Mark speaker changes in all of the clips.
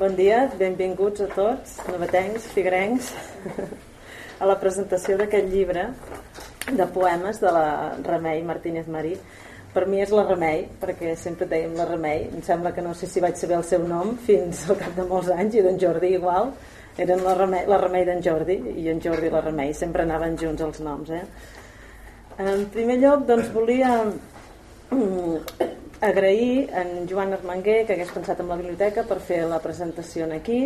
Speaker 1: Bon dia, benvinguts a tots, novetencs, figrencs, a la presentació d'aquest llibre de poemes de la Remei Martínez Marí. Per mi és la Remei, perquè sempre dèiem la Remei. Em sembla que no sé si vaig saber el seu nom fins al cap de molts anys, i d'en Jordi igual. Eren la Remei, la Remei d'en Jordi i en Jordi la Remei. Sempre anaven junts els noms. Eh? En primer lloc, doncs, volia agrair en Joan Armenguer que hagués pensat en la biblioteca per fer la presentació aquí.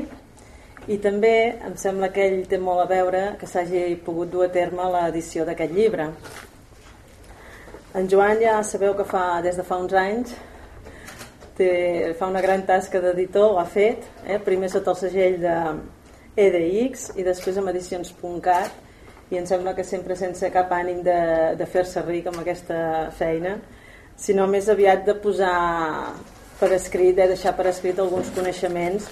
Speaker 1: I també em sembla que ell té molt a veure que s'hagi pogut dur a terme l'edició d'aquest llibre. En Joan ja sabeu que fa des de fa uns anys té, fa una gran tasca d'editor, ho ha fet eh? primer sota el segell de EDX i després amb edicions.cat i em sembla que sempre sense cap ànim de, de fer-se ric amb aquesta feina sinó més aviat de posar per escrit, de deixar per escrit alguns coneixements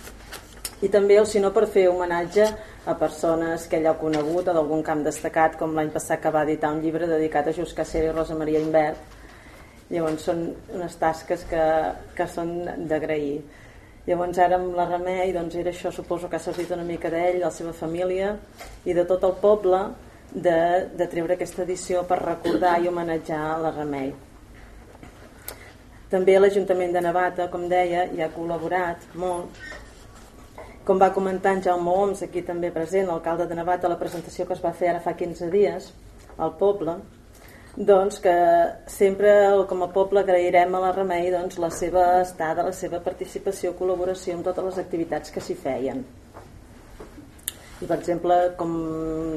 Speaker 1: i també, o si no, per fer homenatge a persones que ell ha conegut o d'algun camp destacat, com l'any passat que va editar un llibre dedicat a Just Cacera i Rosa Maria Invert. Llavors són unes tasques que, que són d'agrair. Llavors ara amb la Remei doncs era això, suposo que ha servit una mica d'ell, de la seva família i de tot el poble de, de treure aquesta edició per recordar i homenatjar la Remei. També l'Ajuntament de Navata, com deia, hi ha col·laborat molt. Com va comentar en Jaume Oms, aquí també present, l'alcalde de Navata, la presentació que es va fer ara fa 15 dies al poble, doncs que sempre com a poble agrairem a la Remei doncs, la seva estada, la seva participació, col·laboració en totes les activitats que s'hi feien i per exemple com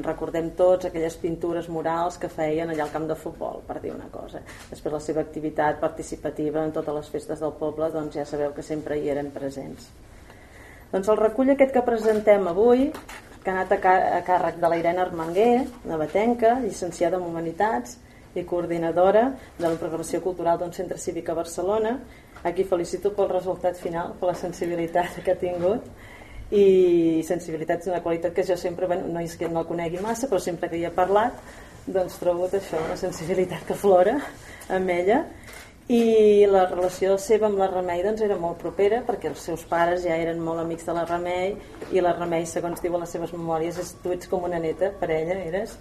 Speaker 1: recordem tots aquelles pintures murals que feien allà al camp de futbol per dir una cosa. Després la seva activitat participativa en totes les festes del poble doncs ja sabeu que sempre hi eren presents. Doncs el recull aquest que presentem avui que ha anat a, càrrec de la Irene Armenguer Batenca, llicenciada en Humanitats i coordinadora de la programació cultural d'un centre cívic a Barcelona. A qui felicito pel resultat final per la sensibilitat que ha tingut i sensibilitats d'una qualitat que jo sempre, bueno, no és que no el conegui massa, però sempre que hi he parlat, doncs trobo això, una sensibilitat que flora amb ella. I la relació seva amb la Remei doncs, era molt propera perquè els seus pares ja eren molt amics de la Remei i la Remei, segons diu a les seves memòries, és, tu ets com una neta per ella, eres?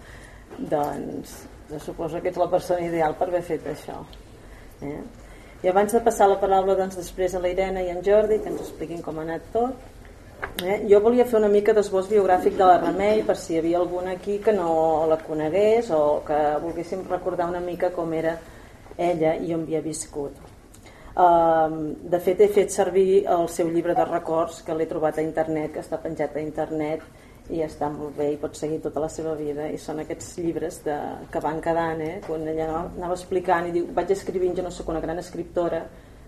Speaker 1: Doncs jo suposo que ets la persona ideal per haver fet això eh? i abans de passar la paraula doncs, després a la Irene i en Jordi que ens expliquin com ha anat tot Eh? Jo volia fer una mica d'esbós biogràfic de la Remei per si hi havia algun aquí que no la conegués o que volguéssim recordar una mica com era ella i on havia viscut. Um, de fet he fet servir el seu llibre de records que l'he trobat a internet, que està penjat a internet i està molt bé i pot seguir tota la seva vida i són aquests llibres de, que van quedant eh? quan ella anava explicant i diu vaig escrivint, jo no sóc una gran escriptora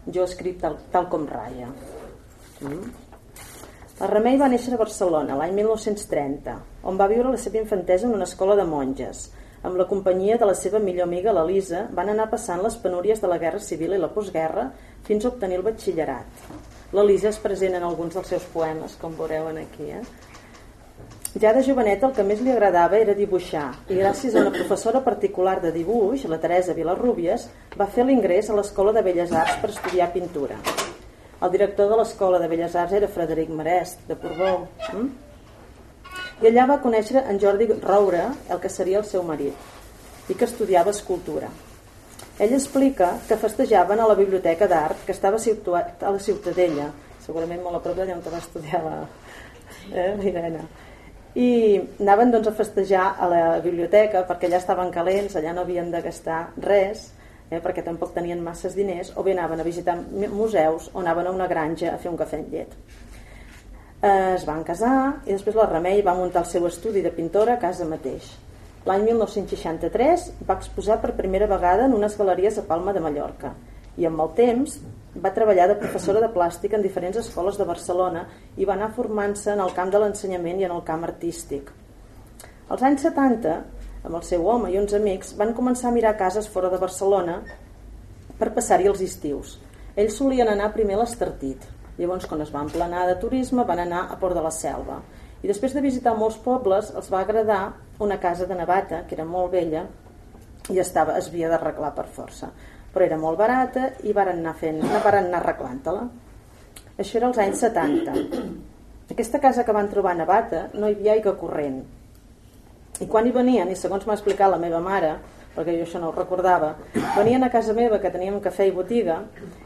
Speaker 1: jo escric tal, tal com ratlla mm? La Remei va néixer a Barcelona l'any 1930, on va viure la seva infantesa en una escola de monges. Amb la companyia de la seva millor amiga, l'Elisa, van anar passant les penúries de la Guerra Civil i la postguerra fins a obtenir el batxillerat. L'Elisa és present en alguns dels seus poemes, com veureu aquí. Eh? Ja de joveneta el que més li agradava era dibuixar i gràcies a una professora particular de dibuix, la Teresa Vilarrúbies, va fer l'ingrés a l'Escola de Belles Arts per estudiar pintura. El director de l'Escola de Belles Arts era Frederic Marest, de Portbou. Mm? I allà va conèixer en Jordi Roure, el que seria el seu marit, i que estudiava escultura. Ell explica que festejaven a la biblioteca d'art que estava situat a la Ciutadella, segurament molt a prop d'allà on va estudiar la, eh, l'Irene. I anaven doncs, a festejar a la biblioteca perquè allà estaven calents, allà no havien de gastar res, eh, perquè tampoc tenien masses diners, o bé anaven a visitar museus o anaven a una granja a fer un cafè amb llet. Eh, es van casar i després la Remei va muntar el seu estudi de pintora a casa mateix. L'any 1963 va exposar per primera vegada en unes galeries a Palma de Mallorca i amb el temps va treballar de professora de plàstic en diferents escoles de Barcelona i va anar formant-se en el camp de l'ensenyament i en el camp artístic. Als anys 70 amb el seu home i uns amics, van començar a mirar cases fora de Barcelona per passar-hi els estius. Ells solien anar primer a l'Estartit. Llavors, quan es van planar de turisme, van anar a Port de la Selva. I després de visitar molts pobles, els va agradar una casa de Navata, que era molt vella, i estava, es havia d'arreglar per força. Però era molt barata i varen anar, fent, anar arreglant-la. Això era als anys 70. aquesta casa que van trobar a Navata no hi havia aigua corrent. I quan hi venien, i segons m'ha explicat la meva mare, perquè jo això no ho recordava, venien a casa meva que teníem cafè i botiga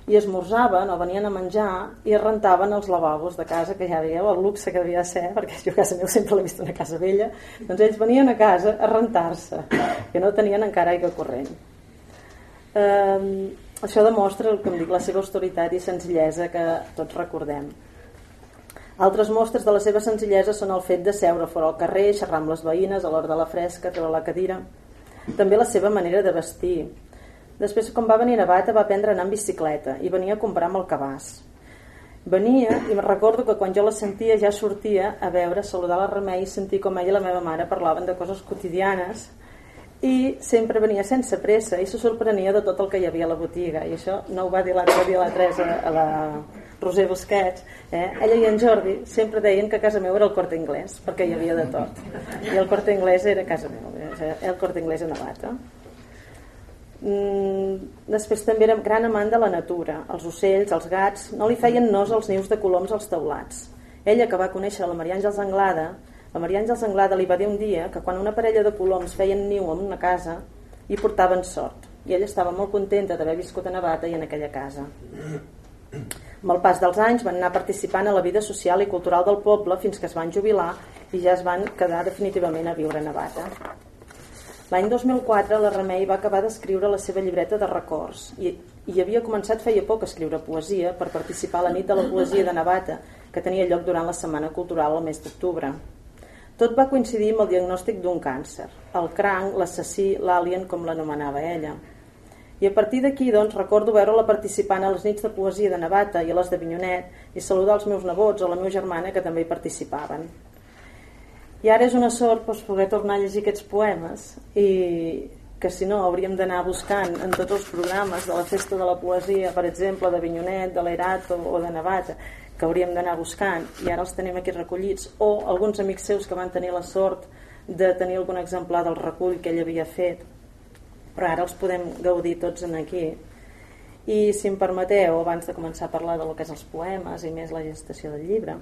Speaker 1: i esmorzaven o venien a menjar i es rentaven els lavabos de casa que ja veieu el luxe que devia ser perquè jo a casa meva sempre l'he vist una casa vella. Doncs ells venien a casa a rentar-se que no tenien encara aigua corrent. Eh, això demostra el que em dic, la seva austeritat i senzillesa que tots recordem altres mostres de la seva senzillesa són el fet de seure fora al carrer, xerrar amb les veïnes a l'hora de la fresca, treure la cadira també la seva manera de vestir. Després, quan va venir a Bata, va aprendre a anar en bicicleta i venia a comprar amb el cabàs. Venia i me recordo que quan jo la sentia ja sortia a veure, saludar la Remei i sentir com ella i la meva mare parlaven de coses quotidianes i sempre venia sense pressa i se sorprenia de tot el que hi havia a la botiga i això no ho va dir l'altre dia la Teresa a la Roser Busquets eh? ella i en Jordi sempre deien que casa meva era el Corte Inglés perquè hi havia de tot. I el Corte Inglés era casa meva el Corte Inglés a Navata mm, després també era gran amant de la natura els ocells, els gats no li feien nos als nius de coloms als teulats. Ella que va conèixer la Maria Àngels Anglada la Maria Àngels Anglada li va dir un dia que quan una parella de coloms feien niu en una casa hi portaven sort i ella estava molt contenta d'haver viscut a Navata i en aquella casa. Amb el pas dels anys van anar participant a la vida social i cultural del poble fins que es van jubilar i ja es van quedar definitivament a viure a Navata. L'any 2004 la Remei va acabar d'escriure la seva llibreta de records i, i havia començat feia poc a escriure poesia per participar a la nit de la poesia de Navata que tenia lloc durant la Setmana Cultural al mes d'octubre. Tot va coincidir amb el diagnòstic d'un càncer, el cranc, l'assassí, l'alien, com l'anomenava ella. I a partir d'aquí, doncs, recordo veure-la participant a les nits de poesia de Navata i a les de Vinyonet i saludar els meus nebots o la meva germana que també hi participaven. I ara és una sort doncs, poder tornar a llegir aquests poemes i que si no hauríem d'anar buscant en tots els programes de la Festa de la Poesia, per exemple, de Vinyonet, de l'Erat o, o de Navata, que hauríem d'anar buscant i ara els tenim aquí recollits o alguns amics seus que van tenir la sort de tenir algun exemplar del recull que ell havia fet. Però ara els podem gaudir tots en aquí. I si em permeteu abans de començar a parlar del que és els poemes i més la gestació del llibre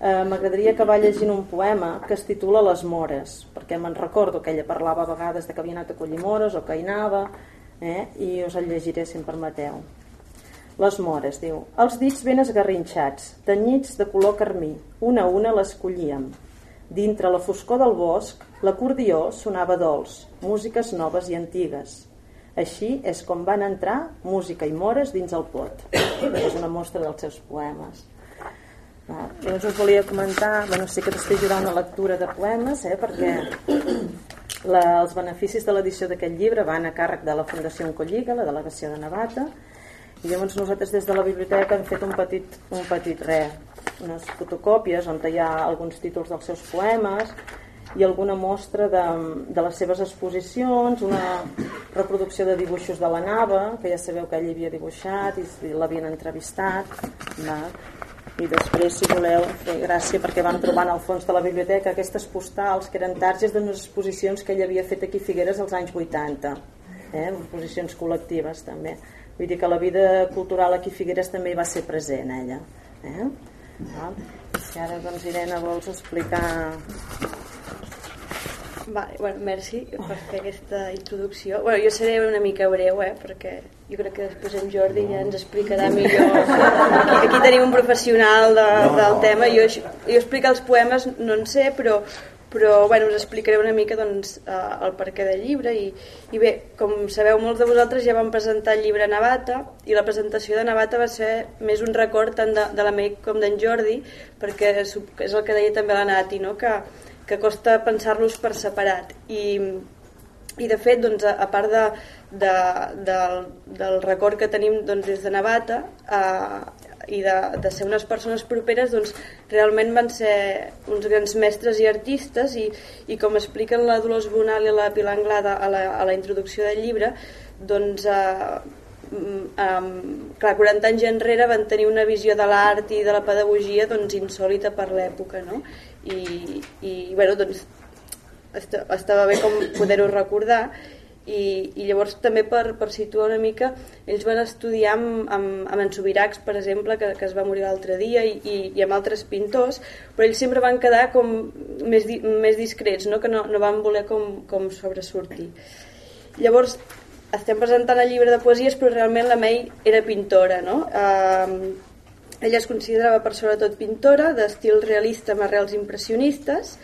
Speaker 1: eh, m'agradaria acabar llegint un poema que es titula Les Mores perquè me'n recordo que ella parlava a vegades de que havia anat a collir mores o que hi anava eh, i us el llegiré si em permeteu les mores, diu. Els dits ben esgarrinxats, tenyits de color carmí. Una a una les collíem. Dintre la foscor del bosc, l'acordió sonava dolç, músiques noves i antigues. Així és com van entrar música i mores dins el pot. És una mostra dels seus poemes. Ah, llavors us volia comentar, bueno, sí que t'estic ajudant una lectura de poemes, eh, perquè la, els beneficis de l'edició d'aquest llibre van a càrrec de la Fundació Oncolliga, la delegació de Navata, i llavors nosaltres des de la biblioteca hem fet un petit, un petit re, unes fotocòpies on hi ha alguns títols dels seus poemes i alguna mostra de, de les seves exposicions, una reproducció de dibuixos de la Nava, que ja sabeu que ell havia dibuixat i l'havien entrevistat. Va. I després, si voleu, fer gràcia perquè vam trobar al fons de la biblioteca aquestes postals que eren targes d'unes exposicions que ell havia fet aquí a Figueres als anys 80, eh? exposicions col·lectives també. Vull dir que la vida cultural aquí a Figueres també hi va ser present, ella. Eh? Ah, I ara, doncs, Irene, vols explicar...
Speaker 2: Vale, bueno, merci per fer aquesta introducció. Bueno, jo seré una mica breu, eh, perquè jo crec que després en Jordi ja ens explicarà millor. Aquí, aquí tenim un professional de, del tema. Jo, jo explicar els poemes no en sé, però però bueno, us explicaré una mica doncs, eh, el perquè del llibre i, i bé, com sabeu molts de vosaltres ja vam presentar el llibre Navata i la presentació de Navata va ser més un record tant de, de l'amic com d'en Jordi perquè és el que deia també la Nati no? que, que costa pensar-los per separat i, i de fet doncs, a, a part de, de, del, del record que tenim doncs, des de Navata eh, i de, de ser unes persones properes doncs, realment van ser uns grans mestres i artistes i, i com expliquen la Dolors Bonal i la Pilar Anglada a la, a la introducció del llibre doncs eh, um, clar, 40 anys enrere van tenir una visió de l'art i de la pedagogia doncs, insòlita per l'època no? I, i bueno, doncs, estava bé com poder-ho recordar i, i llavors també per, per situar una mica ells van estudiar amb, amb, amb en Subiracs per exemple que, que es va morir l'altre dia i, i, i amb altres pintors però ells sempre van quedar com més, més discrets no? que no, no van voler com, com sobresortir llavors estem presentant el llibre de poesies però realment la May era pintora no? Uh, ella es considerava per sobretot pintora d'estil realista amb arrels impressionistes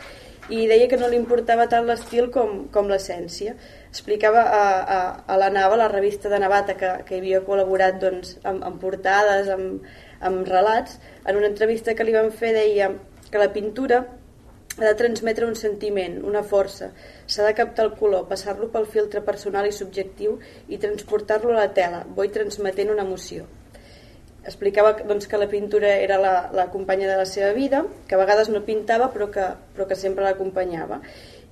Speaker 2: i deia que no li importava tant l'estil com, com l'essència. Explicava a, a, a la Nava, la revista de Navata, que, que havia col·laborat doncs, amb, amb portades, amb, amb relats, en una entrevista que li van fer deia que la pintura ha de transmetre un sentiment, una força. S'ha de captar el color, passar-lo pel filtre personal i subjectiu i transportar-lo a la tela, vull transmetent una emoció explicava doncs, que la pintura era la, la companya de la seva vida, que a vegades no pintava però que, però que sempre l'acompanyava.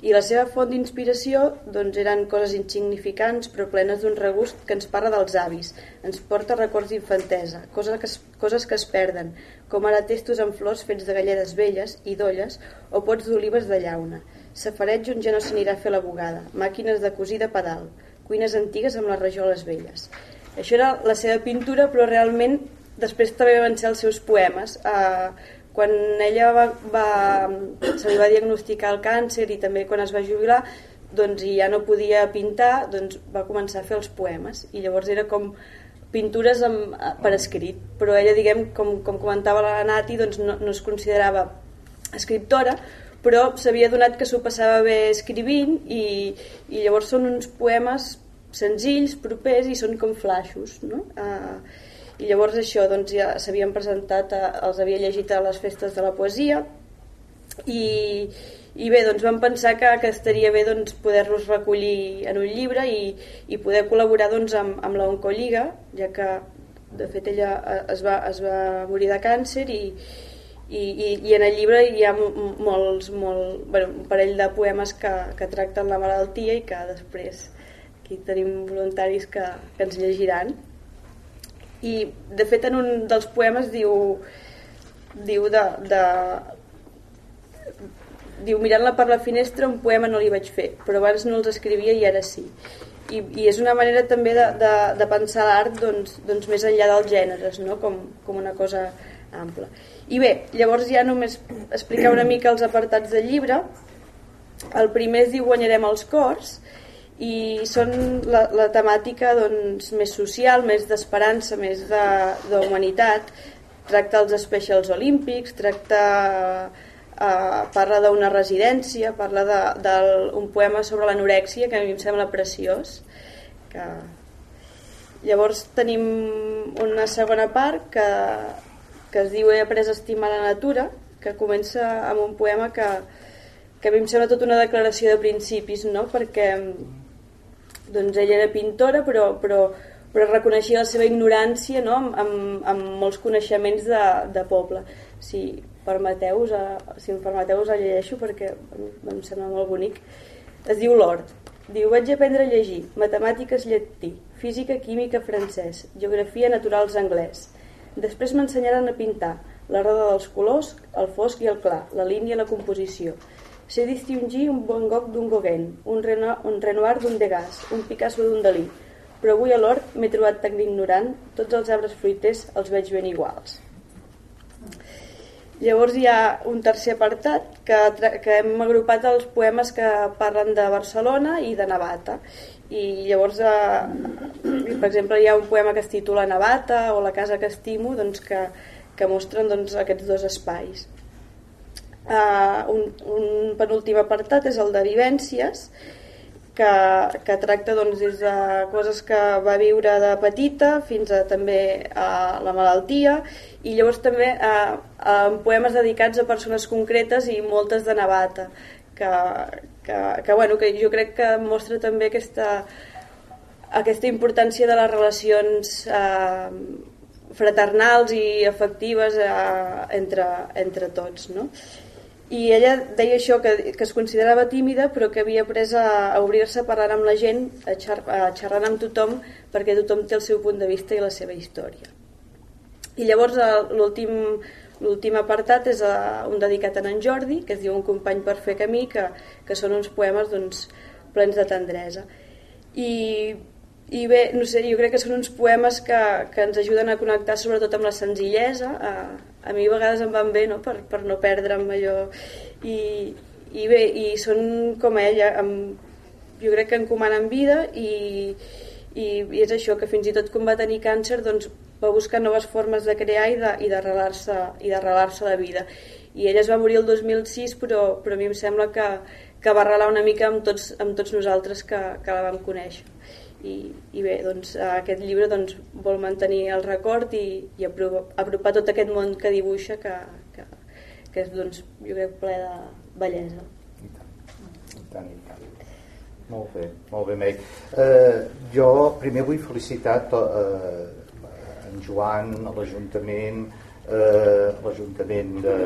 Speaker 2: I la seva font d'inspiració doncs, eren coses insignificants però plenes d'un regust que ens parla dels avis, ens porta records d'infantesa, coses, que es, coses que es perden, com ara testos amb flors fets de galledes velles i d'olles o pots d'olives de llauna. Safareig on ja no s'anirà a fer la bugada, màquines de cosir de pedal, cuines antigues amb les rajoles velles. Això era la seva pintura, però realment després també van ser els seus poemes. Uh, quan ella va, va, se li va diagnosticar el càncer i també quan es va jubilar, doncs, i ja no podia pintar, doncs va començar a fer els poemes. I llavors era com pintures amb, per escrit, però ella, diguem, com, com comentava la Nati, doncs no, no es considerava escriptora, però s'havia donat que s'ho passava bé escrivint i, i llavors són uns poemes senzills, propers i són com flaixos, no? Uh, i llavors això doncs, ja s'havien presentat, a, els havia llegit a les festes de la poesia i, i bé, doncs vam pensar que, que estaria bé doncs, poder-los recollir en un llibre i, i poder col·laborar doncs, amb, amb la Oncoliga, ja que de fet ella es va, es va morir de càncer i, i, i, i en el llibre hi ha molts, molt, bueno, un parell de poemes que, que tracten la malaltia i que després aquí tenim voluntaris que, que ens llegiran i de fet en un dels poemes diu diu de, de diu mirant-la per la finestra un poema no li vaig fer però abans no els escrivia i ara sí. I, i és una manera també de, de, de pensar l'art doncs, doncs més enllà dels gèneres no? com, com una cosa ampla. I bé, llavors ja només explicar una mica els apartats del llibre. El primer es diu Guanyarem els cors i són la, la temàtica doncs, més social, més d'esperança, més d'humanitat. Tracta els Specials Olímpics, tracta, eh, parla d'una residència, parla d'un de, de un poema sobre l'anorèxia que a mi em sembla preciós. Que... Llavors tenim una segona part que, que es diu He après a estimar la natura, que comença amb un poema que, que a mi em sembla tota una declaració de principis, no? perquè doncs ella era pintora però, però, però reconeixia la seva ignorància no? amb, amb, amb molts coneixements de, de poble. Si permeteu us, si em permeteu us el llegeixo perquè em sembla molt bonic. Es diu Lord. Diu vaig aprendre a llegir matemàtiques llatí física, química, francès geografia naturals anglès. Després m'ensenyaren a pintar la roda dels colors, el fosc i el clar, la línia i la composició Sé distingir un Van Gogh d'un Gauguin, un, Reno, un Renoir d'un Degas, un Picasso d'un Dalí, però avui a l'hort m'he trobat tan ignorant, tots els arbres fruiters els veig ben iguals. Llavors hi ha un tercer apartat que, que hem agrupat els poemes que parlen de Barcelona i de Navata. I llavors, eh, per exemple, hi ha un poema que es titula Navata o La casa que estimo, doncs, que, que mostren doncs, aquests dos espais. Uh, un, un penúltim apartat és el de vivències, que, que tracta doncs, des de coses que va viure de petita fins a també a la malaltia i llavors també a, a poemes dedicats a persones concretes i moltes de Navata que, que, que, bueno, que jo crec que mostra també aquesta, aquesta importància de les relacions eh, fraternals i afectives eh, entre, entre tots no? I ella deia això, que, que es considerava tímida però que havia après a, a obrir-se a parlar amb la gent, a, xer, a xerrar amb tothom perquè tothom té el seu punt de vista i la seva història. I llavors l'últim l'últim apartat és un dedicat a en Jordi, que es diu Un company per fer camí, que, que són uns poemes doncs, plens de tendresa. i, i bé, no sé, jo crec que són uns poemes que, que ens ajuden a connectar sobretot amb la senzillesa a, a mi a vegades em van bé no? Per, per no perdre'm allò. I, i bé, i són com ella amb, jo crec que encomanen vida i, i, i és això, que fins i tot quan va tenir càncer doncs, va buscar noves formes de crear i d'arrelar-se i d'arrelar-se de vida. I ella es va morir el 2006 però, però a mi em sembla que, que va arrelar una mica amb tots, amb tots nosaltres que, que la vam conèixer i, i bé, doncs aquest llibre doncs, vol mantenir el record i, i apropar, apropar tot aquest món que dibuixa que, que, que és doncs, jo crec ple de bellesa
Speaker 3: i tant, i tant, i tant. Molt bé, molt bé. Eh, jo primer vull felicitar to, eh, en Joan, l'Ajuntament, eh, l'Ajuntament de,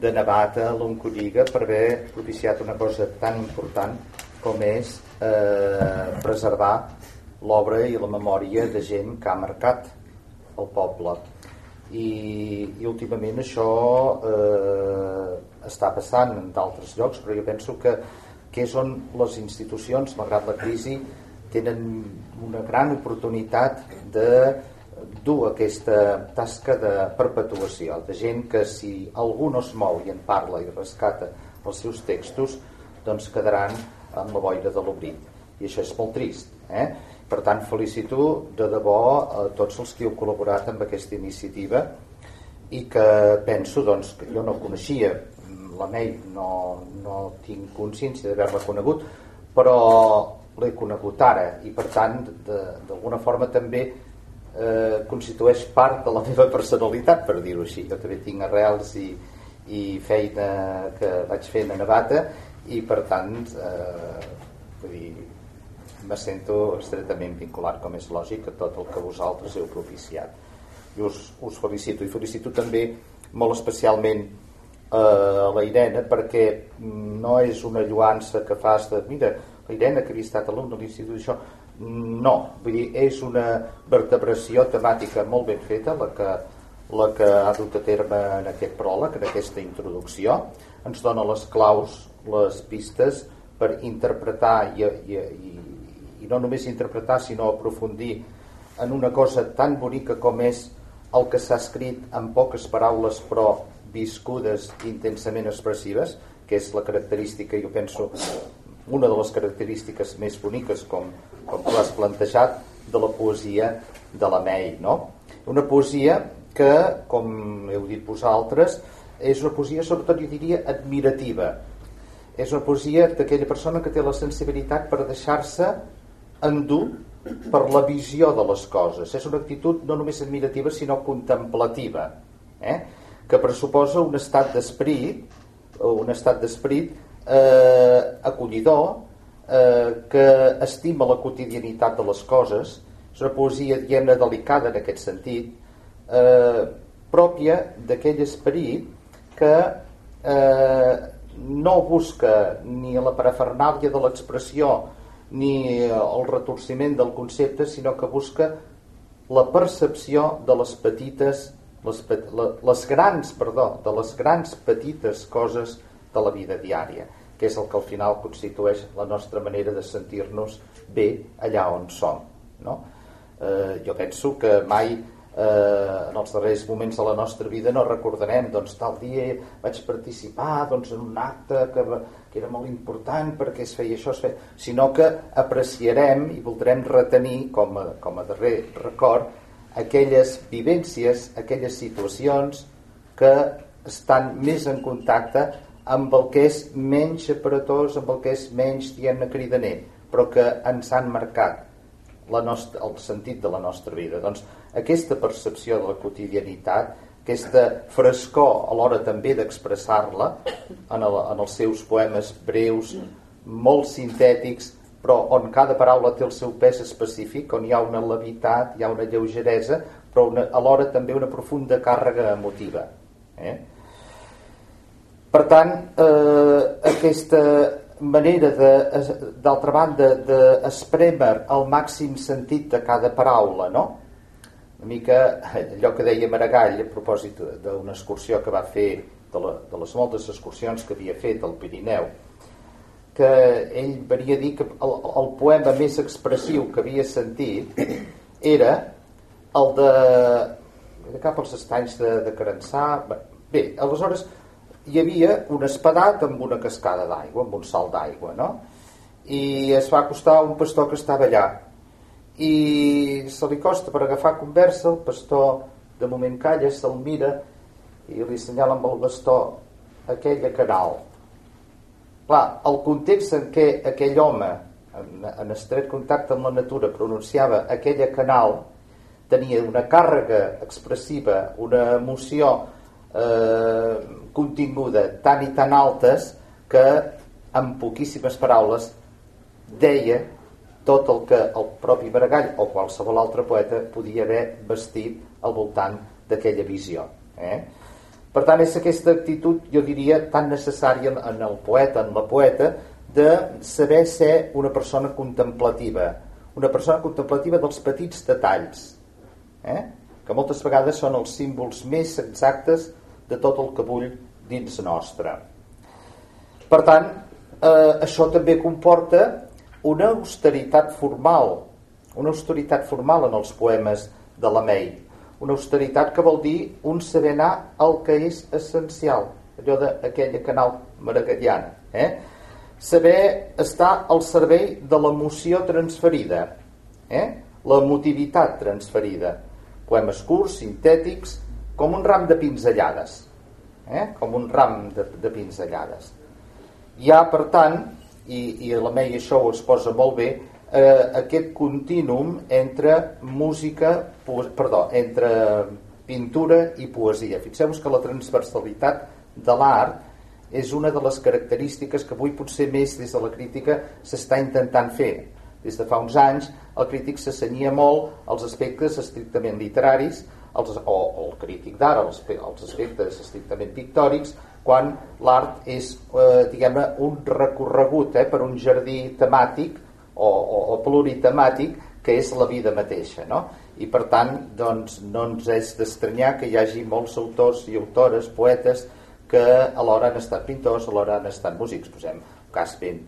Speaker 3: de Navata, l'Oncodiga, per haver propiciat una cosa tan important com és eh, preservar l'obra i la memòria de gent que ha marcat el poble. I, i últimament això eh, està passant en d'altres llocs, però jo penso que que és on les institucions, malgrat la crisi, tenen una gran oportunitat de dur aquesta tasca de perpetuació, de gent que si algú no es mou i en parla i rescata els seus textos, doncs quedaran amb la boira de l'oblit. I això és molt trist. Eh? Per tant, felicito de debò a tots els que heu col·laborat amb aquesta iniciativa i que penso doncs, que jo no coneixia la Mei no, no tinc consciència d'haver-la conegut, però l'he conegut ara i per tant d'alguna forma també eh, constitueix part de la meva personalitat, per dir-ho així. Jo també tinc arrels i, i feina que vaig fer a Navata i per tant eh, vull dir, me sento estretament vinculat, com és lògic, a tot el que vosaltres heu propiciat. I us, us felicito. I felicito també molt especialment a la Irene perquè no és una lluança que fas de mira, la Irene que havia estat alumne de l'institut això no, vull dir, és una vertebració temàtica molt ben feta la que, la que ha dut a terme en aquest pròleg, en aquesta introducció ens dona les claus, les pistes per interpretar i, i, i, i no només interpretar sinó aprofundir en una cosa tan bonica com és el que s'ha escrit en poques paraules però viscudes intensament expressives, que és la característica, jo penso, una de les característiques més boniques, com, com tu has plantejat, de la poesia de la Mei. No? Una poesia que, com heu dit vosaltres, és una poesia sobretot, jo diria, admirativa. És una poesia d'aquella persona que té la sensibilitat per deixar-se endur per la visió de les coses. És una actitud no només admirativa, sinó contemplativa. Eh? que pressuposa un estat d'esperit un estat d'esperit eh, acollidor eh, que estima la quotidianitat de les coses és una poesia diguem delicada en aquest sentit eh, pròpia d'aquell esperit que eh, no busca ni la parafernàlia de l'expressió ni el retorciment del concepte sinó que busca la percepció de les petites les, les grans, perdó, de les grans petites coses de la vida diària, que és el que al final constitueix la nostra manera de sentir-nos bé allà on som. No? Eh, jo penso que mai eh, en els darrers moments de la nostra vida no recordarem doncs tal dia vaig participar doncs, en un acte que, que era molt important perquè es feia això, es feia... sinó que apreciarem i voldrem retenir com a, com a darrer record aquelles vivències, aquelles situacions que estan més en contacte amb el que és menys aparatós, amb el que és menys, diguem-ne, cridaner, però que ens han marcat la nostra, el sentit de la nostra vida. Doncs aquesta percepció de la quotidianitat, aquesta frescor a l'hora també d'expressar-la en, el, en els seus poemes breus, molt sintètics, però on cada paraula té el seu pes específic, on hi ha una levitat, hi ha una lleugeresa, però una, alhora també una profunda càrrega emotiva. Eh? Per tant, eh, aquesta manera, d'altra banda, d'espremer el màxim sentit de cada paraula, no? Una mica allò que deia Maragall a propòsit d'una excursió que va fer, de, la, de les moltes excursions que havia fet al Pirineu, que ell venia a dir que el, el poema més expressiu que havia sentit era el de, de cap als estanys de, de Carençà bé, aleshores hi havia un espadat amb una cascada d'aigua amb un salt d'aigua no? i es va acostar un pastor que estava allà i se li costa per agafar conversa el pastor de moment calla, se'l mira i li assenyala amb el bastó aquella canal clar, el context en què aquell home en, en estret contacte amb la natura pronunciava aquella canal tenia una càrrega expressiva una emoció eh, continguda tan i tan altes que amb poquíssimes paraules deia tot el que el propi Maragall o qualsevol altre poeta podia haver vestit al voltant d'aquella visió. Eh? Per tant, és aquesta actitud, jo diria, tan necessària en el poeta, en la poeta, de saber ser una persona contemplativa, una persona contemplativa dels petits detalls, eh? que moltes vegades són els símbols més exactes de tot el que vull dins nostre. Per tant, eh, això també comporta una austeritat formal, una austeritat formal en els poemes de la May, una austeritat que vol dir un saber anar al que és essencial, allò d'aquella canal maragalliana. Eh? Saber estar al servei de l'emoció transferida, eh? l'emotivitat transferida. Poemes curts, sintètics, com un ram de pinzellades. Eh? Com un ram de, de pinzellades. Hi ha, per tant, i, i la May això ho exposa molt bé, eh, aquest contínum entre música, perdó, entre pintura i poesia. Fixeu-vos que la transversalitat de l'art és una de les característiques que avui potser més des de la crítica s'està intentant fer. Des de fa uns anys el crític s'assenyia molt als aspectes estrictament literaris els, o, o el crític d'ara, els, els aspectes estrictament pictòrics, quan l'art és, eh, diguem-ne, un recorregut eh, per un jardí temàtic o, o, o pluritemàtic que és la vida mateixa, no? I per tant, doncs, no ens és d'estranyar que hi hagi molts autors i autores, poetes, que alhora han estat pintors, alhora han estat músics. Posem un cas ben,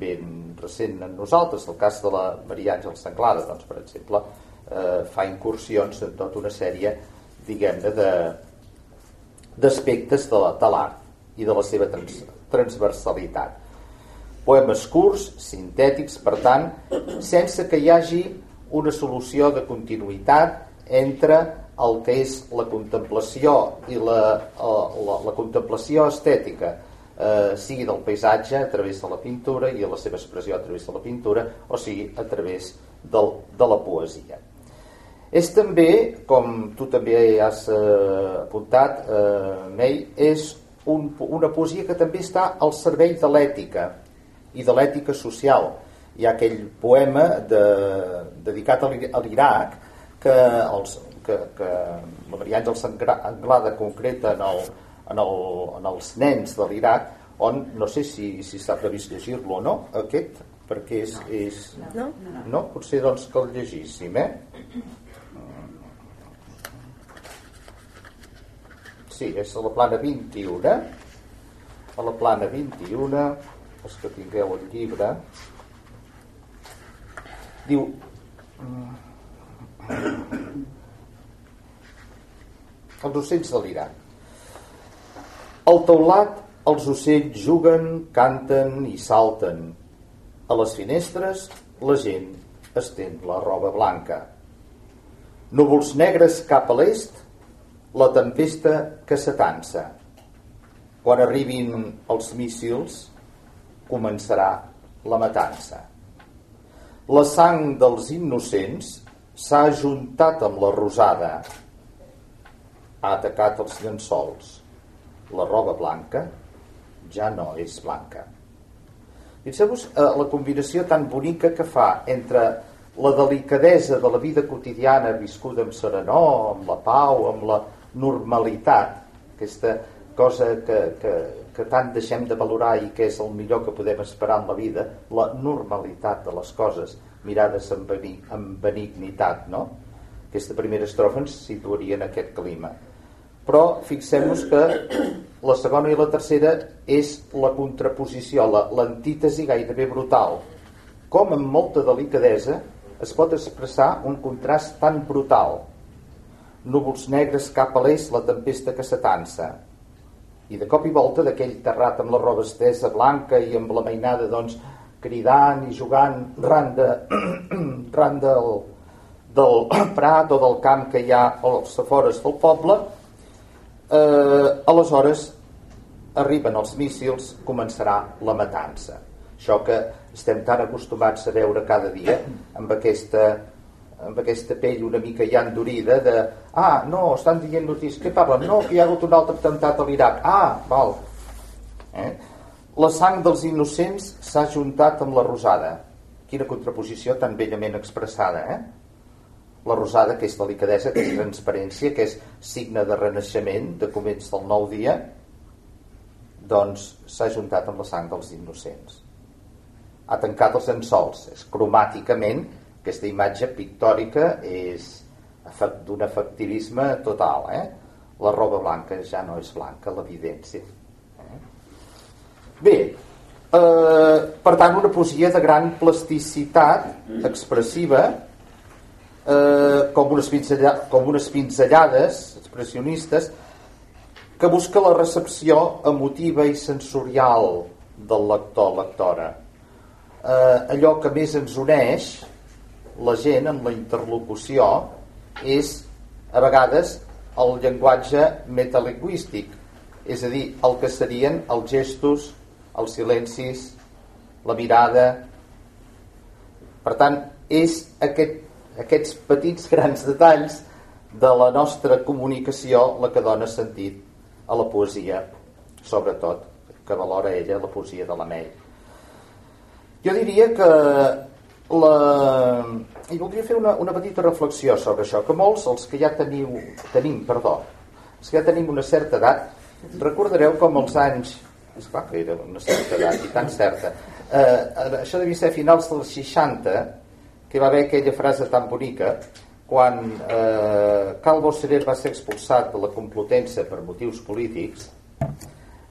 Speaker 3: ben recent en nosaltres, el cas de la Maria Àngel Sanglada, doncs, per exemple, eh, fa incursions en tota una sèrie, diguem-ne, de, d'aspectes de l'art i de la seva trans, transversalitat. Poemes curts, sintètics, per tant, sense que hi hagi una solució de continuïtat entre el que és la contemplació i la, la, la contemplació estètica, eh, sigui del paisatge a través de la pintura i la seva expressió a través de la pintura, o sigui a través del, de la poesia. És també, com tu també has eh, apuntat, eh, May, és un, una poesia que també està al servei de l'ètica i de l'ètica social. Hi ha aquell poema de, dedicat a l'Iraq que, els, que, que la Maria Àngels Anglada concreta en, el, en, el, en els nens de l'Iraq on no sé si, si s'ha previst llegir-lo o no, aquest, perquè és... és no? no? Potser doncs que el llegíssim, eh? sí, és a la plana 21 a la plana 21 els que tingueu el llibre diu els ocells de l'Iran. Al teulat els ocells juguen, canten i salten. A les finestres la gent estén la roba blanca. Núvols negres cap a l'est la tempesta que s'atansa. Quan arribin els míssils, començarà la matança. La sang dels innocents s'ha ajuntat amb la rosada, ha atacat els llençols. La roba blanca ja no és blanca. Fixeu-vos eh, la combinació tan bonica que fa entre la delicadesa de la vida quotidiana viscuda amb serenor, amb la pau, amb la normalitat, aquesta cosa que, que, que tant deixem de valorar i que és el millor que podem esperar en la vida, la normalitat de les coses mirades amb, benig, amb benignitat, no? Aquesta primera estrofa ens situaria en aquest clima. Però fixem-nos que la segona i la tercera és la contraposició, l'antítesi gairebé brutal. Com amb molta delicadesa es pot expressar un contrast tan brutal. Núvols negres cap a l'est, la tempesta que s'atansa. I de cop i volta d'aquell terrat amb la roba estesa blanca i amb la mainada doncs, cridant i jugant ran, de, ran del, del prat o del camp que hi ha als afores del poble, eh, aleshores arriben els míssils, començarà la matança. Això que estem tan acostumats a veure cada dia amb aquesta, amb aquesta pell una mica ja endurida de ah, no, estan dient notícies, què parlen? No, que hi ha hagut un altre atemptat a l'Iraq. Ah, val. Eh? La sang dels innocents s'ha juntat amb la rosada. Quina contraposició tan bellament expressada, eh? la rosada, que és delicadesa, que és transparència, que és signe de renaixement, de començ del nou dia, doncs s'ha juntat amb la sang dels innocents. Ha tancat els ensols. És cromàticament, aquesta imatge pictòrica és d'un efectivisme total. Eh? La roba blanca ja no és blanca, l'evidència. Eh? Bé, eh, per tant, una poesia de gran plasticitat expressiva, eh, com, unes com unes pinzellades expressionistes que busca la recepció emotiva i sensorial del lector lectora eh, allò que més ens uneix la gent en la interlocució és a vegades el llenguatge metalingüístic és a dir, el que serien els gestos, els silencis, la mirada. Per tant, és aquest aquests petits grans detalls de la nostra comunicació la que dona sentit a la poesia, sobretot, que valora ella la poesia de la Mei. Jo diria que la... i voldria fer una, una petita reflexió sobre això, que molts, els que ja teniu, tenim, perdó, els que ja tenim una certa edat, recordareu com els anys és clar que era una certa edat i tan certa. Eh, això devia ser a finals dels 60 que va haver aquella frase tan bonica quan eh, Calvo Serer va ser expulsat de la Complutense per motius polítics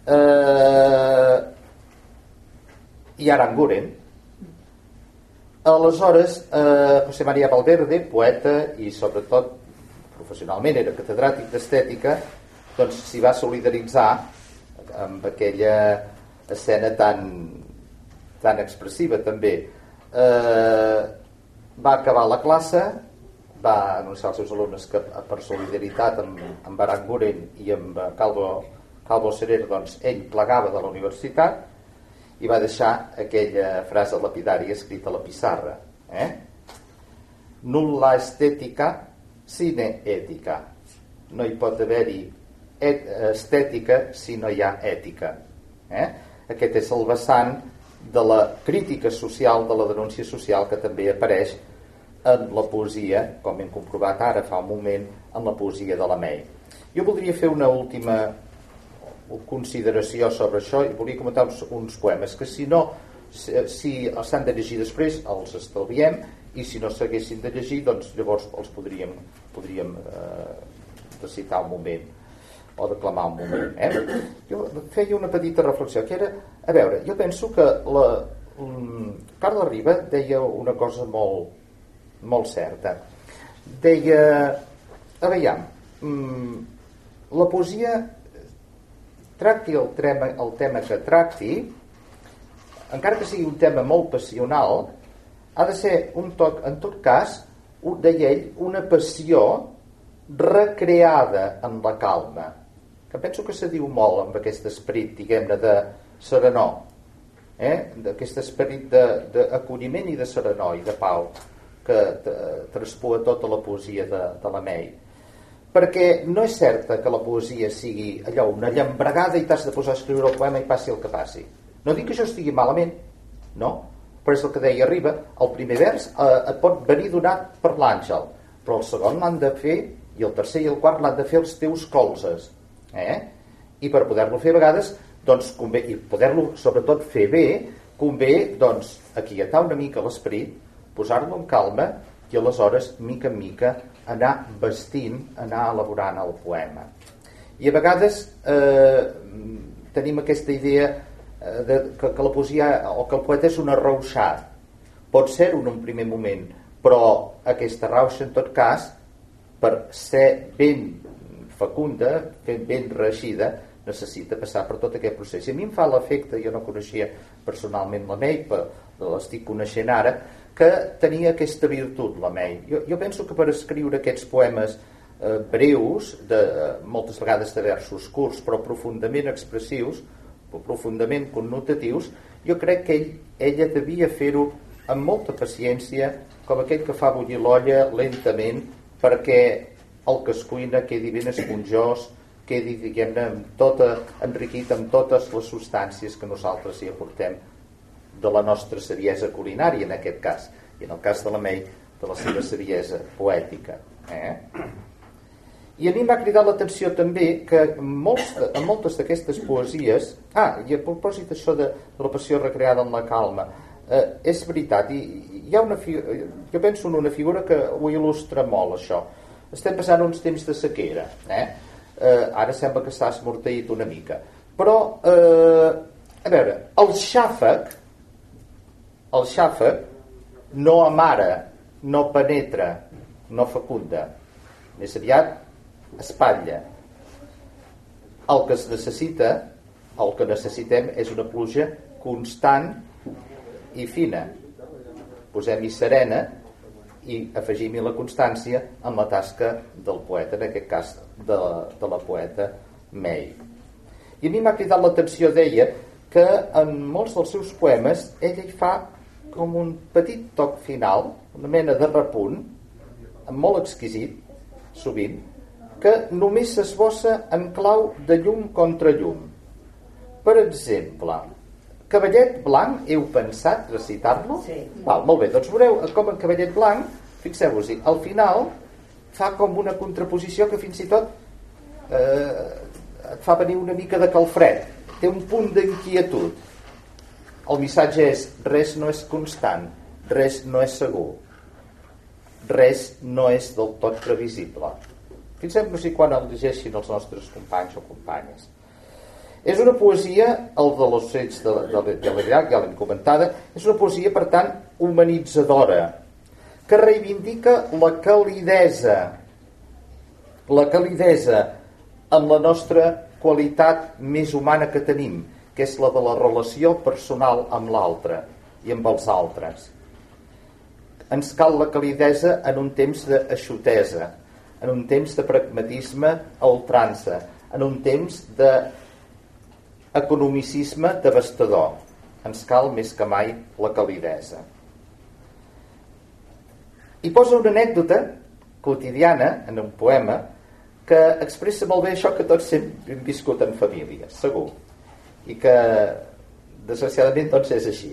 Speaker 3: eh, i Aranguren aleshores eh, José María Valverde poeta i sobretot professionalment era catedràtic d'estètica doncs s'hi va solidaritzar amb aquella escena tan, tan expressiva també. Eh, va acabar la classe, va anunciar als seus alumnes que per solidaritat amb, amb Aranguren i amb Calvo, Calvo Serer doncs, ell plegava de la universitat i va deixar aquella frase lapidària escrita a la pissarra eh? nulla estètica sine ètica no hi pot haver-hi estètica si no hi ha ètica eh? aquest és el vessant de la crítica social, de la denúncia social que també apareix en la poesia, com hem comprovat ara fa un moment, en la poesia de la Mei. Jo voldria fer una última consideració sobre això i volia comentar uns, uns poemes que si no si s'han de llegir després els estalviem i si no s'haguessin de llegir doncs llavors els podríem, podríem eh, recitar un moment o declamar un moment eh? jo feia una petita reflexió que era, a veure, jo penso que la, um, Carla Riba deia una cosa molt, molt certa. Deia, a veure, mm, la poesia tracti el tema, el tema que tracti, encara que sigui un tema molt passional, ha de ser, un toc, en tot cas, deia ell, una passió recreada en la calma, que penso que se diu molt amb aquest esperit, diguem-ne, de serenor, eh? d'aquest esperit d'acolliment i de serenor i de pau que traspua tota la poesia de, de la Mei perquè no és certa que la poesia sigui allò, una llambregada i t'has de posar a escriure el poema i passi el que passi no dic que això estigui malament no, però és el que deia arriba el primer vers eh, et pot venir donat per l'àngel però el segon l'han de fer i el tercer i el quart l'han de fer els teus colzes eh? i per poder-lo fer a vegades doncs convé, i poder-lo sobretot fer bé convé doncs aquietar una mica l'esperit posar-lo en calma i aleshores, mica en mica, anar vestint, anar elaborant el poema. i a vegades eh, tenim aquesta idea eh, de, que, que la poesia o que el poeta és un arrauxat pot ser un un primer moment però aquesta rauxa en tot cas per ser ben fecunda ben reeixida necessita passar per tot aquest procés i a mi em fa l'efecte, jo no coneixia personalment la però l'estic coneixent ara que tenia aquesta virtut la May. Jo, jo penso que per escriure aquests poemes eh, breus, de, moltes vegades de versos curts, però profundament expressius, profundament connotatius, jo crec que ell, ella devia fer-ho amb molta paciència, com aquell que fa bullir l'olla lentament, perquè el que es cuina quedi ben esponjós, quedi, diguem-ne, tota, enriquit amb totes les substàncies que nosaltres hi aportem de la nostra saviesa culinària, en aquest cas, i en el cas de la May, de la seva saviesa poètica. Eh? I a mi m'ha cridat l'atenció també que molts, en moltes d'aquestes poesies... Ah, i a propòsit d'això de, de la passió recreada en la calma, eh, és veritat, i, hi ha una jo penso en una figura que ho il·lustra molt, això. Estem passant uns temps de sequera, eh? eh ara sembla que s'ha esmorteït una mica. Però, eh, a veure, el xàfec, el xàfec no amara, no penetra, no fecunda. Més aviat espatlla. El que es necessita, el que necessitem és una pluja constant i fina. Posem-hi serena i afegim-hi la constància en la tasca del poeta, en aquest cas de, de la poeta May. I a mi m'ha cridat l'atenció, deia, que en molts dels seus poemes ella hi fa com un petit toc final, una mena de repunt, molt exquisit, sovint, que només s'esbossa en clau de llum contra llum. Per exemple, Cavallet Blanc, heu pensat recitar-lo?
Speaker 4: Sí.
Speaker 3: Val, molt bé, doncs veureu com en Cavallet Blanc, fixeu-vos-hi, al final fa com una contraposició que fins i tot eh, et fa venir una mica de calfred. Té un punt d'inquietud. El missatge és res no és constant, res no és segur, res no és del tot previsible. Fixem-nos-hi quan el llegeixin els nostres companys o companyes. És una poesia, el de los fets de, de, de l'Iraq, ja l'hem comentada, és una poesia, per tant, humanitzadora, que reivindica la calidesa, la calidesa en la nostra qualitat més humana que tenim, que és la de la relació personal amb l'altre i amb els altres. Ens cal la calidesa en un temps d'aixutesa, en un temps de pragmatisme a ultrança, en un temps d'economicisme devastador. Ens cal més que mai la calidesa. I posa una anècdota quotidiana en un poema que expressa molt bé això que tots hem viscut en família, segur. I que, desgraciadament, doncs és així.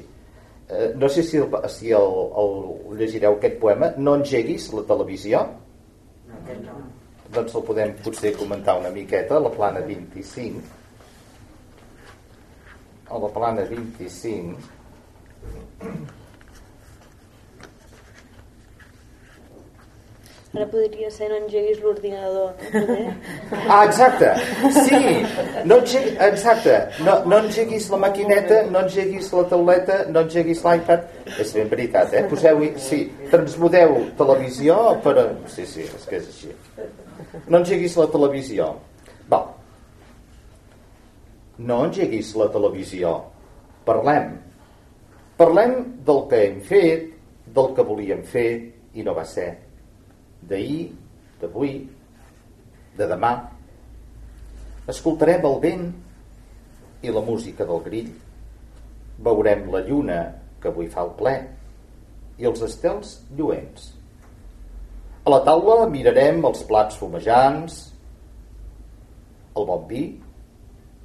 Speaker 3: Eh, no sé si, el, si el, el llegireu aquest poema. No engeguis la televisió, doncs el podem potser comentar una miqueta, la plana 25. A la plana 25
Speaker 2: Ara podria ser no engeguis l'ordinador.
Speaker 3: Ah, exacte. Sí, no engeguis, exacte. No, no engeguis la maquineta, no engeguis la tauleta, no engeguis l'iPad. És ben veritat, eh? Poseu-hi, sí, transmudeu televisió per... Sí, sí, és que és així. No engeguis la televisió. Va. No engeguis la televisió. Parlem. Parlem del que hem fet, del que volíem fer i no va ser d'ahir, d'avui, de demà. Escoltarem el vent i la música del grill. Veurem la lluna que avui fa el ple i els estels lluents. A la taula mirarem els plats fumejants, el bon vi,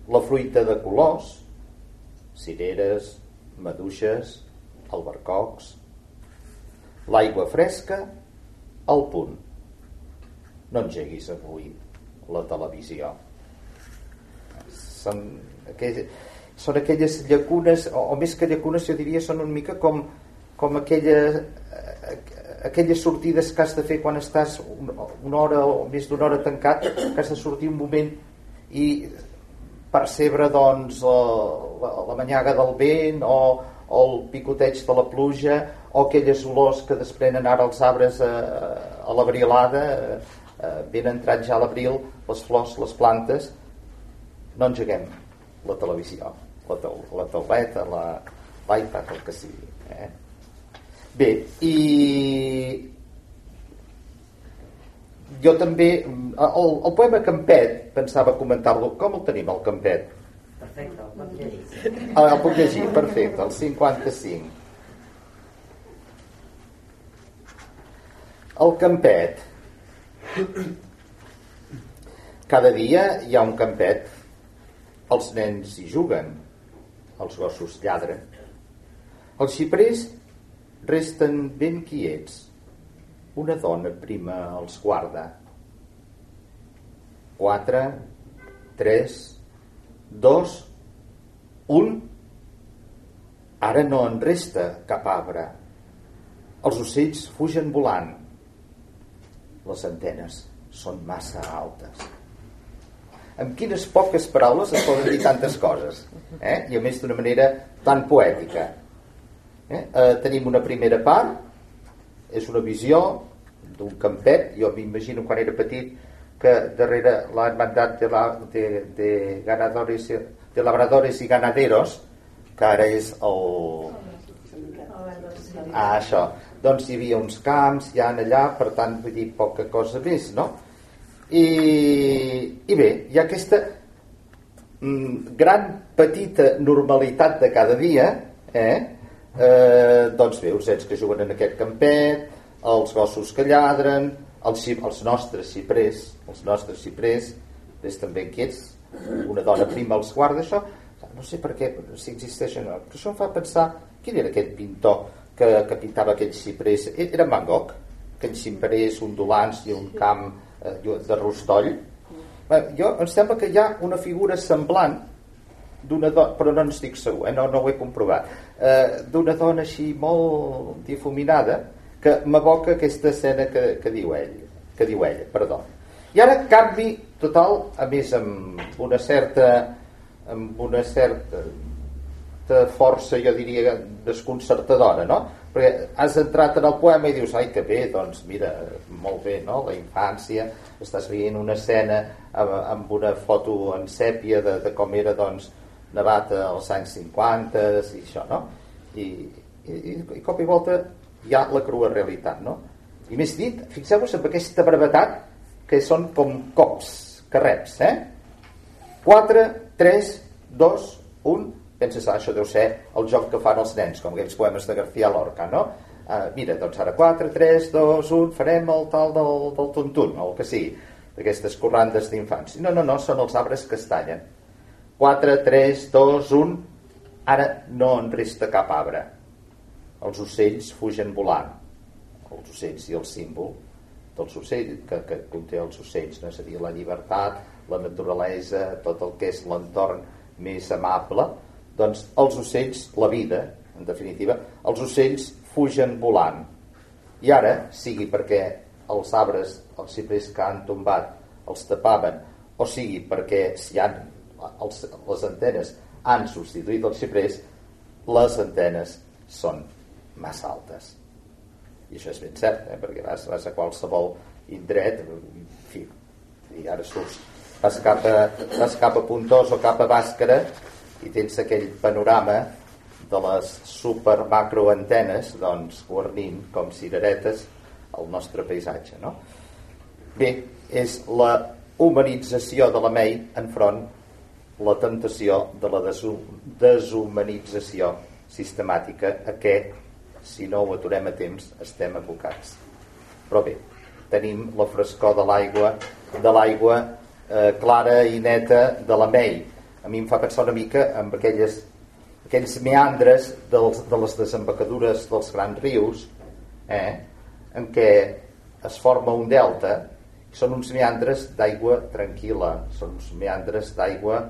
Speaker 3: la fruita de colors, cireres, maduixes, albercocs, l'aigua fresca al punt. No engeguis avui la televisió. Són aquelles, són aquelles llacunes, o, o més que llacunes, jo diria, són una mica com, com aquella, aquelles sortides que has de fer quan estàs una hora o més d'una hora tancat, que has de sortir un moment i percebre doncs la, la, la manyaga del vent o, o el picoteig de la pluja o aquelles olors que desprenen ara els arbres a, a l'abrilada eh, ben entrat ja l'abril les flors, les plantes no engeguem la televisió la, la tauleta, l'iPad, el que sigui eh? bé, i jo també el, el poema Campet pensava comentar-lo com el tenim el Campet?
Speaker 4: perfecte, el puc llegir
Speaker 3: ah, el puc llegir, perfecte, el 55 el Campet cada dia hi ha un campet els nens hi juguen els gossos lladren els xiprers resten ben quiets una dona prima els guarda. 4, 3, 2, 1. Ara no en resta cap arbre. Els ocells fugen volant. Les antenes són massa altes. Amb quines poques paraules es poden dir tantes coses. Eh? I a més d'una manera tan poètica. Eh? Eh, tenim una primera part, és una visió d'un campet, jo m'imagino quan era petit que darrere la hermandad de, la, de, de ganadores de labradores i ganaderos que ara és el ah, això doncs hi havia uns camps ja allà per tant vull dir poca cosa més no? i, i bé hi ha aquesta mm, gran petita normalitat de cada dia eh? Eh, doncs bé, els que juguen en aquest campet els gossos que lladren, els, els nostres xiprers, els nostres xiprers, des també inquiets, una dona prima els guarda, això, no sé per què, si existeix o no, però això em fa pensar, quin era aquest pintor que, que pintava aquells xiprers? E, era Van Gogh, aquells xiprers ondulants i un camp eh, de rostoll. Bé, jo, em sembla que hi ha una figura semblant d'una dona, però no estic segur, eh? no, no ho he comprovat, eh, d'una dona així molt difuminada, que m'evoca aquesta escena que, que diu ell que diu ella, perdó i ara canvi total a més amb una certa amb una certa força jo diria desconcertadora no? perquè has entrat en el poema i dius ai que bé, doncs mira molt bé, no? la infància estàs veient una escena amb, una foto en sèpia de, de com era doncs nevat als anys 50 i això no? i, i, i cop i volta hi ha la crua realitat, no? I més dit, fixeu-vos en aquesta brevetat que són com cops, reps, eh? 4, 3, 2, 1, penses, ah, això deu ser el joc que fan els nens, com aquells poemes de García Lorca, no? Uh, mira, doncs ara 4, 3, 2, 1, farem el tal del, del tontun, o el que sigui, d'aquestes corrandes d'infants. No, no, no, són els arbres que es tallen. 4, 3, 2, 1, ara no en resta cap arbre els ocells fugen volant els ocells i el símbol dels ocells, que, que conté els ocells no? és a dir, la llibertat la naturalesa, tot el que és l'entorn més amable doncs els ocells, la vida en definitiva, els ocells fugen volant i ara, sigui perquè els arbres, els ciprers que han tombat els tapaven o sigui perquè si han, els, les antenes han substituït els ciprers les antenes són massa altes i això és ben cert eh? perquè vas, vas a qualsevol indret en fi, i ara surts vas cap a, vas cap a Puntós o cap a Bàscara i tens aquell panorama de les super macroantenes doncs guarnint com cireretes el nostre paisatge no? bé, és la humanització de la MEI enfront la tentació de la deshumanització sistemàtica a què si no ho aturem a temps estem abocats però bé, tenim la frescor de l'aigua de l'aigua eh, clara i neta de la mei a mi em fa pensar una mica amb aquelles, aquells meandres dels, de les desembocadures dels grans rius eh, en què es forma un delta són uns meandres d'aigua tranquil·la són uns meandres d'aigua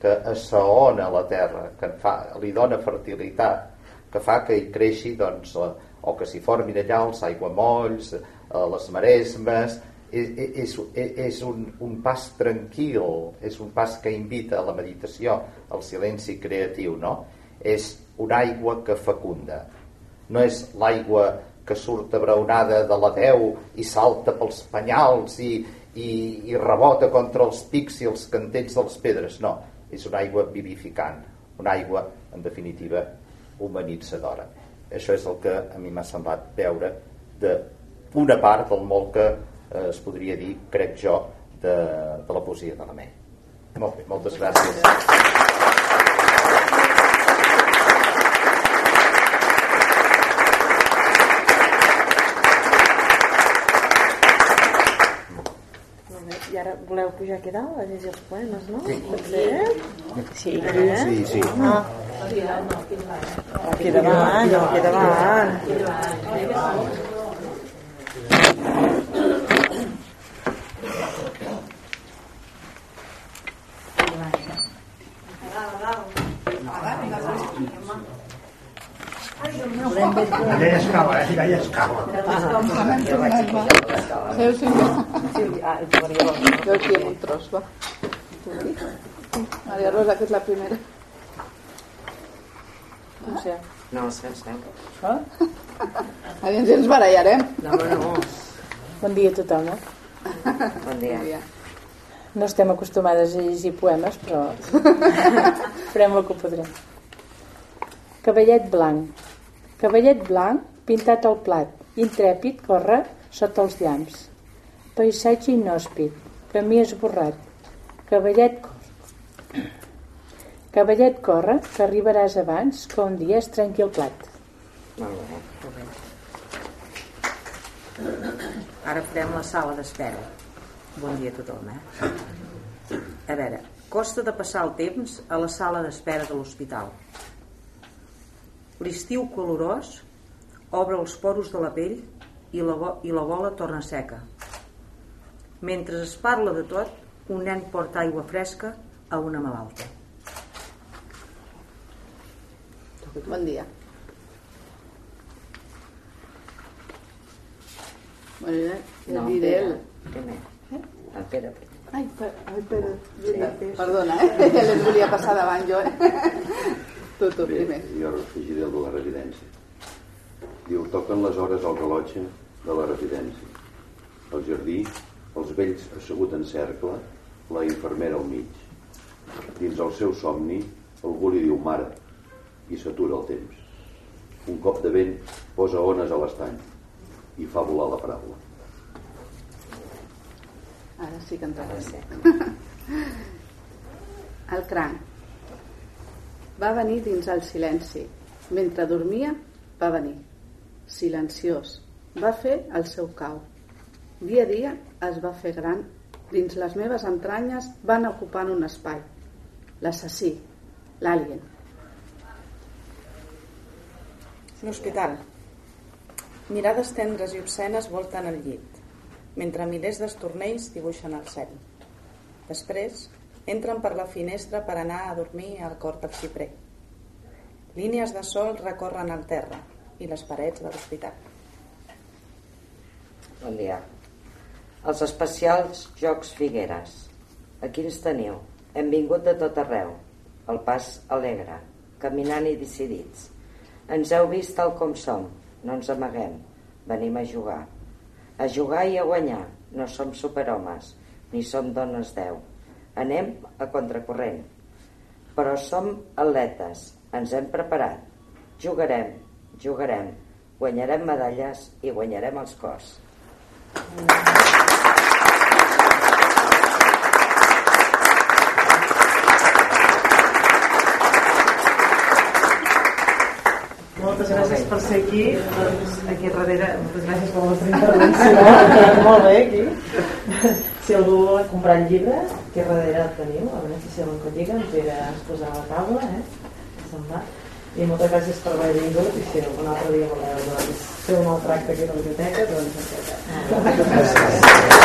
Speaker 3: que assaona la terra que fa, li dona fertilitat que fa que hi creixi doncs, o que s'hi formin allà els aiguamolls, eh, les maresmes és, és, un, un pas tranquil, és un pas que invita a la meditació, al silenci creatiu, no? És una aigua que fecunda. No és l'aigua que surt abraonada de la Déu i salta pels penyals i, i, i rebota contra els pics i els cantets dels pedres. No, és una aigua vivificant, una aigua, en definitiva, humanitzadora. Això és el que a mi m'ha semblat veure d'una part del molt que eh, es podria dir, crec jo, de, de la poesia de la May. Molt bé, moltes gràcies.
Speaker 1: I ara voleu pujar aquí dalt a llegir els poemes, no?
Speaker 3: Sí.
Speaker 1: Sí.
Speaker 2: Sí.
Speaker 3: Sí, sí.
Speaker 1: Ah. Aquí davant, no, aquí davant.
Speaker 5: Allà hi ha escala, eh? Allà hi ha escala.
Speaker 6: Seu, Sílvia. Jo aquí en un tros, va. Maria Rosa, que és la primera.
Speaker 1: No sé.
Speaker 4: No, sé, sé.
Speaker 6: Aviam si ens barallarem.
Speaker 4: No, no,
Speaker 7: Bon dia a tothom. Eh?
Speaker 4: bon dia.
Speaker 7: No estem acostumades a llegir poemes, però farem el que podrem. Cavallet blanc. Cavallet blanc pintat al plat, intrèpid corre sota els llamps. Paisatge inhòspit, camí esborrat. Cavallet corre. Cavallet corre, que arribaràs abans que un dia es trenqui el plat.
Speaker 4: Ara farem la sala d'espera. Bon dia a tothom, eh? A veure, costa de passar el temps a la sala d'espera de l'hospital. L'estiu calorós obre els poros de la pell i la, i la bola torna seca. Mentre es parla de tot, un nen porta aigua fresca a una malalta.
Speaker 6: Bon dia. Bueno, ja, ja diré el...
Speaker 4: primer. El Pere primer.
Speaker 6: Ai, per, ai, per, perdona, eh? Ja les volia passar davant jo, eh? Tu, tu,
Speaker 8: Bé,
Speaker 6: primer.
Speaker 8: jo afegiré el de la residència. Diu, toquen les hores al rellotge de la residència. Al jardí, els vells assegut en cercle, la infermera al mig. Dins el seu somni, algú li diu mare i s'atura el temps. Un cop de vent posa ones a l'estany i fa volar la paraula.
Speaker 6: Ara sí que entrarà.
Speaker 4: Ara sí.
Speaker 6: El cranc. Va venir dins el silenci. Mentre dormia, va venir. Silenciós. Va fer el seu cau. Dia a dia es va fer gran. Dins les meves entranyes van ocupant un espai. L'assassí, l'àlien.
Speaker 9: L'hospital. Mirades tendres i obscenes volten el llit, mentre milers d'estornells dibuixen el cel. Després, entren per la finestra per anar a dormir al cor del xiprer. Línies de sol recorren el terra i les parets de l'hospital.
Speaker 4: Bon dia. Els especials Jocs Figueres. Aquí ens teniu. Hem vingut de tot arreu. El pas alegre, caminant i decidits. Ens heu vist tal com som. No ens amaguem. Venim a jugar. A jugar i a guanyar. No som superhomes, ni som dones deu. Anem a contracorrent. Però som atletes. Ens hem preparat. Jugarem, jugarem. Guanyarem medalles i guanyarem els cors.
Speaker 1: Moltes gràcies per ser aquí. Doncs aquí darrere, moltes gràcies per la vostra intervenció. Molt bé aquí. Si algú ha comprat el llibre, aquí darrere el teniu, a benefici de l'Oncolliga, ens era exposar a la taula, eh? Semblar. I moltes gràcies per haver vingut i si algun altre dia voleu doncs, fer un altre acte aquí a la biblioteca, doncs... Gràcies.